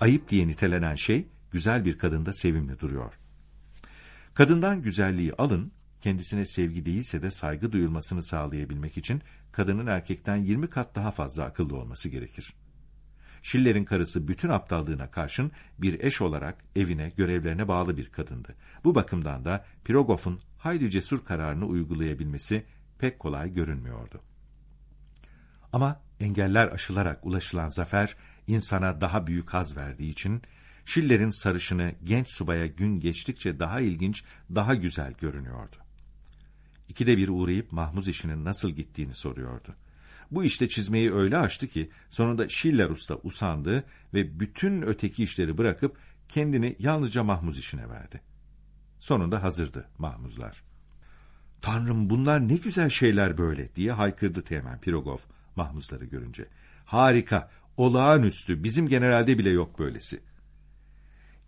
Ayıp diye nitelenen şey, güzel bir kadında sevimli duruyor. Kadından güzelliği alın, kendisine sevgi değilse de saygı duyulmasını sağlayabilmek için kadının erkekten 20 kat daha fazla akıllı olması gerekir. Schiller'in karısı bütün aptallığına karşın bir eş olarak evine, görevlerine bağlı bir kadındı. Bu bakımdan da Pirogov'un hayli cesur kararını uygulayabilmesi pek kolay görünmüyordu. Ama engeller aşılarak ulaşılan zafer insana daha büyük haz verdiği için Schiller'in sarışını genç subaya gün geçtikçe daha ilginç, daha güzel görünüyordu. İkide bir uğrayıp mahmuz işinin nasıl gittiğini soruyordu. Bu işte çizmeyi öyle açtı ki sonunda Schiller Usta usandı ve bütün öteki işleri bırakıp kendini yalnızca mahmuz işine verdi. Sonunda hazırdı mahmuzlar. Tanrım bunlar ne güzel şeyler böyle diye haykırdı Teğmen Pirogov mahmuzları görünce. Harika, olağanüstü, bizim generalde bile yok böylesi.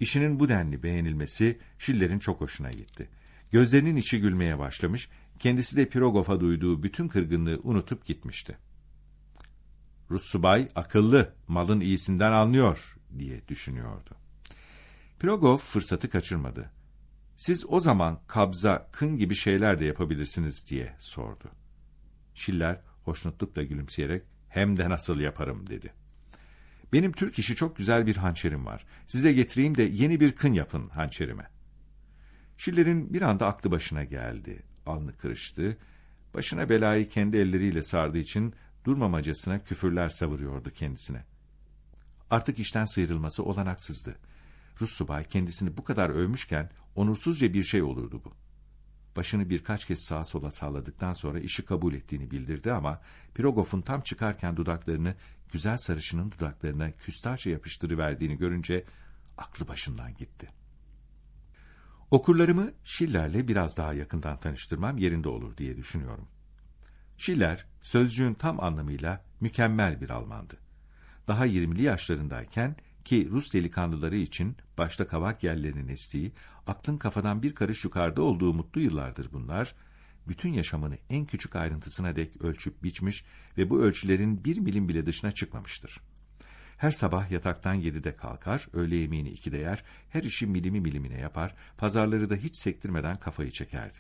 İşinin bu denli beğenilmesi Schiller'in çok hoşuna gitti. Gözlerinin içi gülmeye başlamış, kendisi de Pirogov'a duyduğu bütün kırgınlığı unutup gitmişti. Rus subay akıllı, malın iyisinden anlıyor diye düşünüyordu. Pirogov fırsatı kaçırmadı. Siz o zaman kabza, kın gibi şeyler de yapabilirsiniz diye sordu. Şiller hoşnutlukla gülümseyerek hem de nasıl yaparım dedi. Benim Türk işi çok güzel bir hançerim var. Size getireyim de yeni bir kın yapın hançerime. Şiller'in bir anda aklı başına geldi. Alnı kırıştı. Başına belayı kendi elleriyle sardığı için durmamacasına küfürler savuruyordu kendisine. Artık işten sıyrılması olanaksızdı. Rus subay kendisini bu kadar övmüşken onursuzca bir şey olurdu bu. Başını birkaç kez sağa sola salladıktan sonra işi kabul ettiğini bildirdi ama Pirogov'un tam çıkarken dudaklarını güzel sarışının dudaklarına küstahça yapıştırıverdiğini görünce aklı başından gitti. Okurlarımı Schiller'le biraz daha yakından tanıştırmam yerinde olur diye düşünüyorum. Schiller, sözcüğün tam anlamıyla mükemmel bir Almandı. Daha 20'li yaşlarındayken ki Rus delikanlıları için başta kavak yerlerinin estiği, aklın kafadan bir karış yukarıda olduğu mutlu yıllardır bunlar, bütün yaşamını en küçük ayrıntısına dek ölçüp biçmiş ve bu ölçülerin bir milim bile dışına çıkmamıştır. Her sabah yataktan yedide kalkar, öğle yemeğini ikide yer, her işi milimi milimine yapar, pazarları da hiç sektirmeden kafayı çekerdi.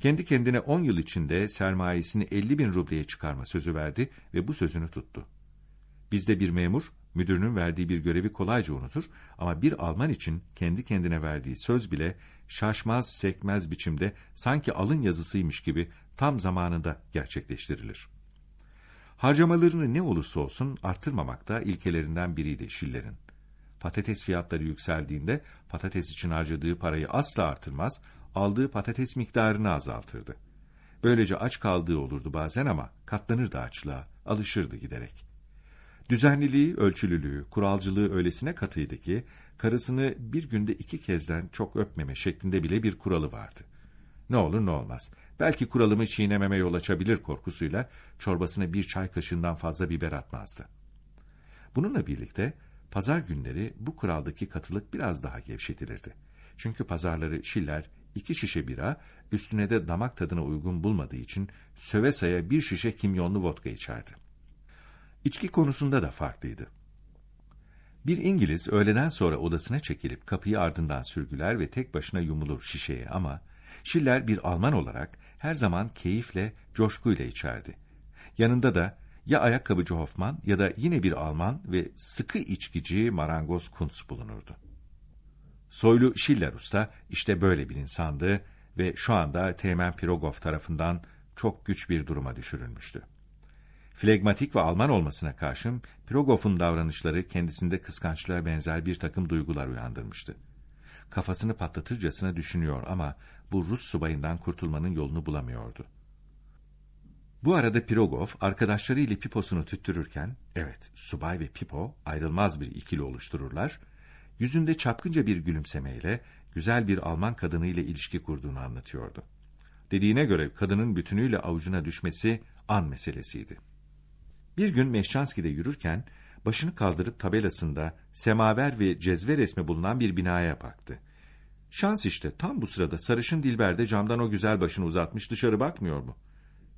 Kendi kendine on yıl içinde sermayesini elli bin rubleye çıkarma sözü verdi ve bu sözünü tuttu. Bizde bir memur, müdürünün verdiği bir görevi kolayca unutur ama bir Alman için kendi kendine verdiği söz bile şaşmaz sekmez biçimde sanki alın yazısıymış gibi tam zamanında gerçekleştirilir. Harcamalarını ne olursa olsun artırmamak da ilkelerinden biriydi Schiller'in. Patates fiyatları yükseldiğinde patates için harcadığı parayı asla artırmaz, aldığı patates miktarını azaltırdı. Böylece aç kaldığı olurdu bazen ama katlanırdı açlığa, alışırdı giderek. Düzenliliği, ölçülülüğü, kuralcılığı öylesine katıydı ki, karısını bir günde iki kezden çok öpmeme şeklinde bile bir kuralı vardı. Ne olur ne olmaz. Belki kuralımı çiğnememe yol açabilir korkusuyla çorbasına bir çay kaşığından fazla biber atmazdı. Bununla birlikte pazar günleri bu kuraldaki katılık biraz daha gevşetilirdi. Çünkü pazarları Şiller iki şişe bira, üstüne de damak tadına uygun bulmadığı için söve saya bir şişe kimyonlu vodka içerdi. İçki konusunda da farklıydı. Bir İngiliz öğleden sonra odasına çekilip kapıyı ardından sürgüler ve tek başına yumulur şişeye ama Schiller bir Alman olarak her zaman keyifle, coşkuyla içerdi. Yanında da ya ayakkabıcı Hoffman ya da yine bir Alman ve sıkı içkici marangoz Kuntz bulunurdu. Soylu Schiller Usta işte böyle bir insandı ve şu anda Teğmen Pirogov tarafından çok güç bir duruma düşürülmüştü. Flegmatik ve Alman olmasına karşın Pirogov'un davranışları kendisinde kıskançlığa benzer bir takım duygular uyandırmıştı. Kafasını patlatırcasına düşünüyor ama bu Rus subayından kurtulmanın yolunu bulamıyordu. Bu arada Pirogov arkadaşlarıyla piposunu tüttürürken, evet subay ve pipo ayrılmaz bir ikili oluştururlar, yüzünde çapkınca bir gülümsemeyle güzel bir Alman kadınıyla ilişki kurduğunu anlatıyordu. Dediğine göre kadının bütünüyle avucuna düşmesi an meselesiydi. Bir gün Meşçanski'de yürürken başını kaldırıp tabelasında semaver ve cezve resmi bulunan bir binaya baktı. Şans işte tam bu sırada sarışın Dilber de camdan o güzel başını uzatmış dışarı bakmıyor mu?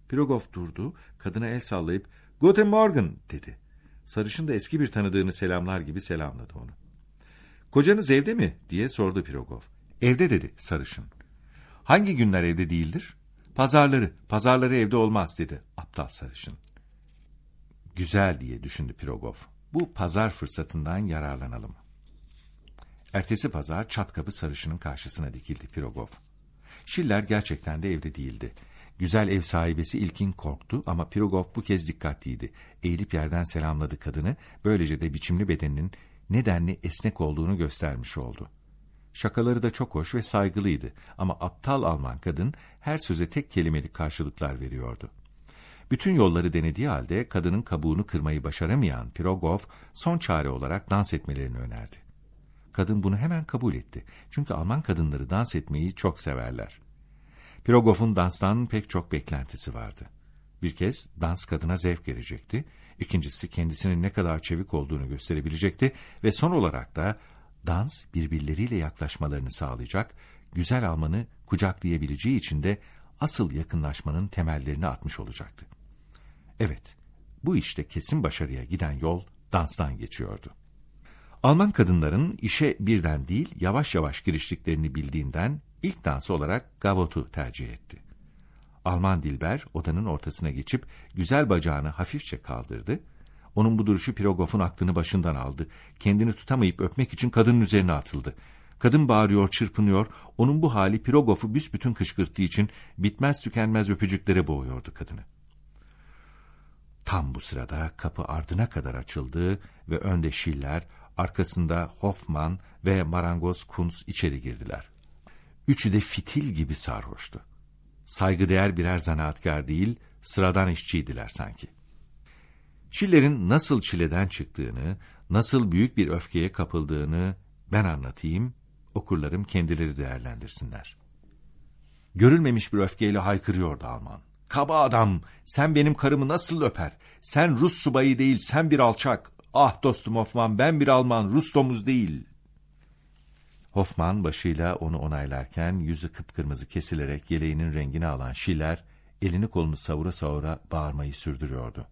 Pirogov durdu, kadına el sallayıp "Guten Morgen" dedi. Sarışın da eski bir tanıdığını selamlar gibi selamladı onu. Kocanız evde mi? diye sordu Pirogov. Evde dedi sarışın. Hangi günler evde değildir? Pazarları, pazarları evde olmaz dedi aptal sarışın. Güzel diye düşündü Pirogov. Bu pazar fırsatından yararlanalım. Ertesi pazar çat kapı sarışının karşısına dikildi Pirogov. Şiller gerçekten de evde değildi. Güzel ev sahibesi ilkin korktu ama Pirogov bu kez dikkatliydi. Eğilip yerden selamladı kadını, böylece de biçimli bedeninin nedenli esnek olduğunu göstermiş oldu. Şakaları da çok hoş ve saygılıydı ama aptal Alman kadın her söze tek kelimelik karşılıklar veriyordu. Bütün yolları denediği halde kadının kabuğunu kırmayı başaramayan Pirogov son çare olarak dans etmelerini önerdi. Kadın bunu hemen kabul etti. Çünkü Alman kadınları dans etmeyi çok severler. Pirogov'un danstan pek çok beklentisi vardı. Bir kez dans kadına zevk verecekti. İkincisi kendisinin ne kadar çevik olduğunu gösterebilecekti ve son olarak da dans birbirleriyle yaklaşmalarını sağlayacak, güzel Alman'ı kucaklayabileceği için de asıl yakınlaşmanın temellerini atmış olacaktı. Evet, bu işte kesin başarıya giden yol danstan geçiyordu. Alman kadınların işe birden değil yavaş yavaş giriştiklerini bildiğinden ilk dansı olarak gavotu tercih etti. Alman Dilber odanın ortasına geçip güzel bacağını hafifçe kaldırdı. Onun bu duruşu Pirogov'un aklını başından aldı. Kendini tutamayıp öpmek için kadının üzerine atıldı. Kadın bağırıyor, çırpınıyor. Onun bu hali Pirogov'u büsbütün kışkırttığı için bitmez tükenmez öpücüklere boğuyordu kadını. Tam bu sırada kapı ardına kadar açıldı ve önde Schiller, arkasında Hoffman ve marangoz Kunz içeri girdiler. Üçü de fitil gibi sarhoştu. Saygıdeğer birer zanaatkar değil, sıradan işçiydiler sanki. Schiller'in nasıl çileden çıktığını, nasıl büyük bir öfkeye kapıldığını ben anlatayım, okurlarım kendileri değerlendirsinler. Görülmemiş bir öfkeyle haykırıyordu Alman. Kaba adam, sen benim karımı nasıl öper? Sen Rus subayı değil, sen bir alçak. Ah dostum Hoffman, ben bir Alman, Rus domuz değil. Hoffman başıyla onu onaylarken yüzü kıpkırmızı kesilerek yeleğinin rengini alan Schiller, elini kolunu savura savura bağırmayı sürdürüyordu.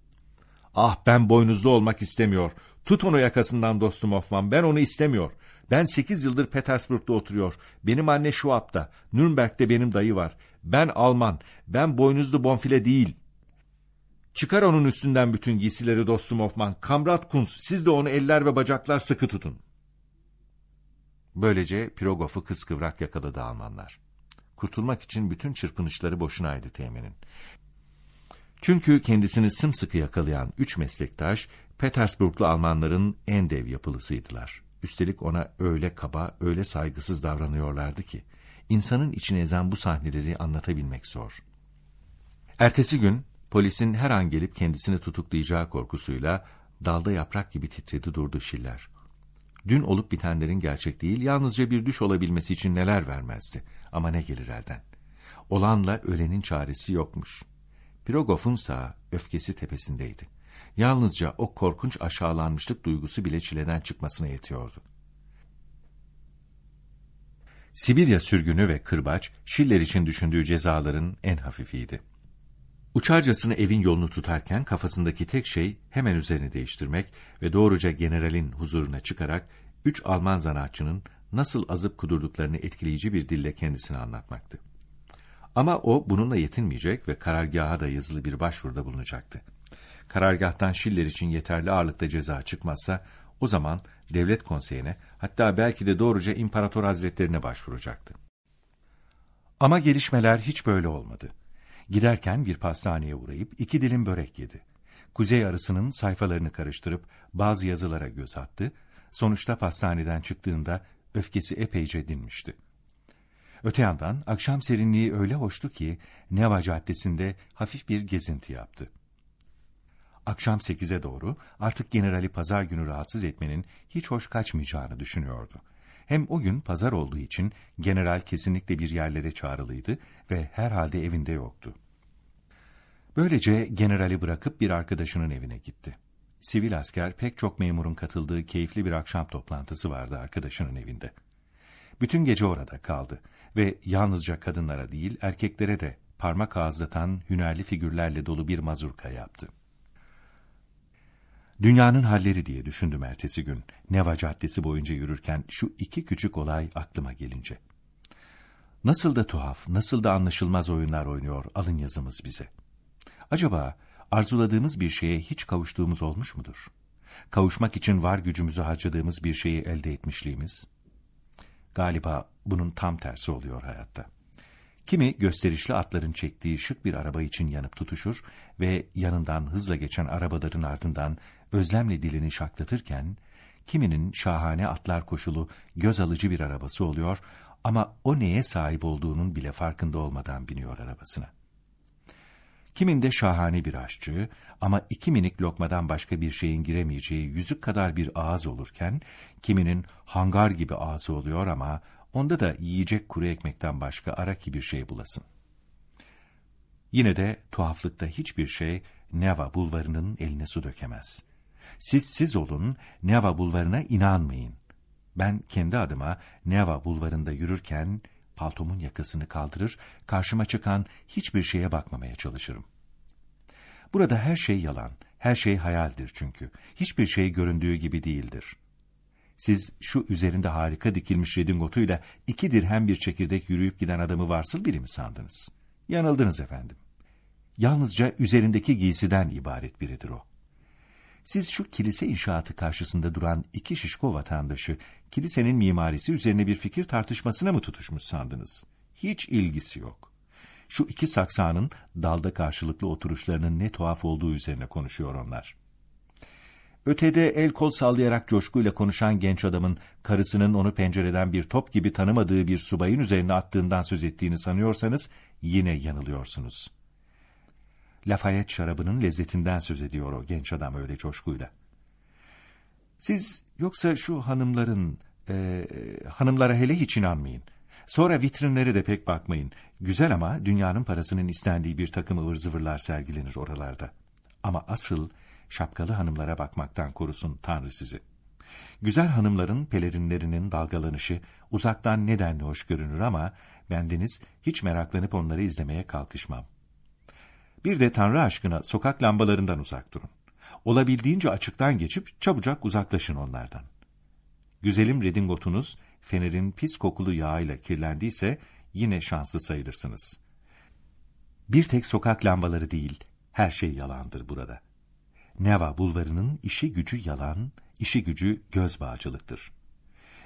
Ah ben boynuzlu olmak istemiyor. Tut onu yakasından dostum Hoffman, ben onu istemiyor. Ben sekiz yıldır Petersburg'da oturuyor. Benim anne Şuap'ta, Nürnberg'de benim dayı var. Ben Alman, ben boynuzlu bonfile değil. Çıkar onun üstünden bütün giysileri dostum Hoffman. Kamrat Kunz, siz de onu eller ve bacaklar sıkı tutun. Böylece Pirogov'u kıskıvrak yakaladı Almanlar. Kurtulmak için bütün çırpınışları boşunaydı Teğmen'in. Çünkü kendisini sımsıkı yakalayan üç meslektaş, Petersburglu Almanların en dev yapılısıydılar. Üstelik ona öyle kaba, öyle saygısız davranıyorlardı ki, insanın içine ezen bu sahneleri anlatabilmek zor. Ertesi gün, polisin her an gelip kendisini tutuklayacağı korkusuyla, dalda yaprak gibi titredi durdu Şiller. Dün olup bitenlerin gerçek değil, yalnızca bir düş olabilmesi için neler vermezdi. Ama ne gelir elden? Olanla ölenin çaresi yokmuş. Pirogov'un sağ öfkesi tepesindeydi. Yalnızca o korkunç aşağılanmışlık duygusu bile çileden çıkmasına yetiyordu. Sibirya sürgünü ve kırbaç, Şiller için düşündüğü cezaların en hafifiydi. Uçarcasına evin yolunu tutarken kafasındaki tek şey hemen üzerini değiştirmek ve doğruca generalin huzuruna çıkarak üç Alman zanaatçının nasıl azıp kudurduklarını etkileyici bir dille kendisine anlatmaktı. Ama o bununla yetinmeyecek ve karargaha da yazılı bir başvuruda bulunacaktı. Karargahtan Şiller için yeterli ağırlıkta ceza çıkmazsa o zaman devlet konseyine hatta belki de doğruca imparator hazretlerine başvuracaktı. Ama gelişmeler hiç böyle olmadı. Giderken bir pastaneye uğrayıp iki dilim börek yedi. Kuzey arısının sayfalarını karıştırıp bazı yazılara göz attı. Sonuçta pastaneden çıktığında öfkesi epeyce dinmişti. Öte yandan akşam serinliği öyle hoştu ki Neva Caddesi'nde hafif bir gezinti yaptı. Akşam sekize doğru artık generali pazar günü rahatsız etmenin hiç hoş kaçmayacağını düşünüyordu. Hem o gün pazar olduğu için general kesinlikle bir yerlere çağrılıydı ve herhalde evinde yoktu. Böylece generali bırakıp bir arkadaşının evine gitti. Sivil asker pek çok memurun katıldığı keyifli bir akşam toplantısı vardı arkadaşının evinde. Bütün gece orada kaldı ve yalnızca kadınlara değil erkeklere de parmak ağızlatan hünerli figürlerle dolu bir mazurka yaptı. Dünyanın halleri diye düşündüm ertesi gün. Neva Caddesi boyunca yürürken şu iki küçük olay aklıma gelince. Nasıl da tuhaf, nasıl da anlaşılmaz oyunlar oynuyor alın yazımız bize. Acaba arzuladığımız bir şeye hiç kavuştuğumuz olmuş mudur? Kavuşmak için var gücümüzü harcadığımız bir şeyi elde etmişliğimiz? Galiba bunun tam tersi oluyor hayatta. Kimi gösterişli atların çektiği şık bir araba için yanıp tutuşur ve yanından hızla geçen arabaların ardından özlemle dilini şaklatırken, kiminin şahane atlar koşulu göz alıcı bir arabası oluyor ama o neye sahip olduğunun bile farkında olmadan biniyor arabasına. Kiminde şahane bir aşçı ama iki minik lokmadan başka bir şeyin giremeyeceği yüzük kadar bir ağız olurken, kiminin hangar gibi ağzı oluyor ama onda da yiyecek kuru ekmekten başka ara ki bir şey bulasın. Yine de tuhaflıkta hiçbir şey Neva bulvarının eline su dökemez. Siz siz olun, Neva bulvarına inanmayın. Ben kendi adıma Neva bulvarında yürürken paltomun yakasını kaldırır, karşıma çıkan hiçbir şeye bakmamaya çalışırım. Burada her şey yalan, her şey hayaldir çünkü. Hiçbir şey göründüğü gibi değildir. Siz şu üzerinde harika dikilmiş redingotuyla iki dirhem bir çekirdek yürüyüp giden adamı varsıl biri mi sandınız? Yanıldınız efendim. Yalnızca üzerindeki giysiden ibaret biridir o. Siz şu kilise inşaatı karşısında duran iki şişko vatandaşı, kilisenin mimarisi üzerine bir fikir tartışmasına mı tutuşmuş sandınız? Hiç ilgisi yok. Şu iki saksanın dalda karşılıklı oturuşlarının ne tuhaf olduğu üzerine konuşuyor onlar. Ötede el kol sallayarak coşkuyla konuşan genç adamın karısının onu pencereden bir top gibi tanımadığı bir subayın üzerine attığından söz ettiğini sanıyorsanız yine yanılıyorsunuz. Lafayette şarabının lezzetinden söz ediyor o genç adam öyle coşkuyla. Siz yoksa şu hanımların, e, hanımlara hele hiç inanmayın. Sonra vitrinlere de pek bakmayın. Güzel ama dünyanın parasının istendiği bir takım ıvır zıvırlar sergilenir oralarda. Ama asıl şapkalı hanımlara bakmaktan korusun Tanrı sizi. Güzel hanımların pelerinlerinin dalgalanışı uzaktan nedenli hoş görünür ama bendeniz hiç meraklanıp onları izlemeye kalkışmam. Bir de Tanrı aşkına sokak lambalarından uzak durun. Olabildiğince açıktan geçip çabucak uzaklaşın onlardan. Güzelim redingotunuz fenerin pis kokulu yağıyla kirlendiyse yine şanslı sayılırsınız. Bir tek sokak lambaları değil, her şey yalandır burada. Neva bulvarının işi gücü yalan, işi gücü göz bağcılıktır.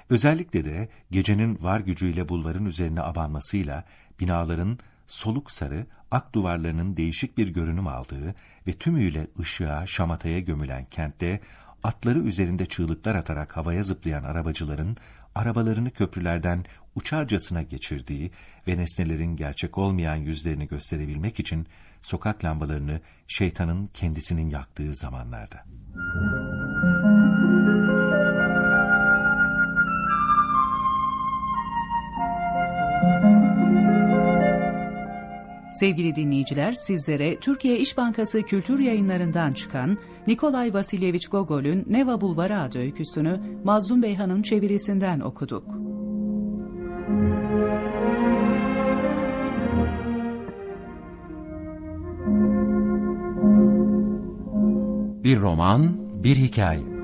Özellikle de gecenin var gücüyle bulvarın üzerine abanmasıyla binaların soluk sarı, ak duvarlarının değişik bir görünüm aldığı ve tümüyle ışığa, şamataya gömülen kentte atları üzerinde çığlıklar atarak havaya zıplayan arabacıların arabalarını köprülerden uçarcasına geçirdiği ve nesnelerin gerçek olmayan yüzlerini gösterebilmek için sokak lambalarını şeytanın kendisinin yaktığı zamanlarda. Sevgili dinleyiciler, sizlere Türkiye İş Bankası Kültür Yayınlarından çıkan Nikolay Vasilyevich Gogol'ün Neva Bulvarı adlı öyküsünü Mazlum Beyhan'ın çevirisinden okuduk. Bir roman, bir hikaye.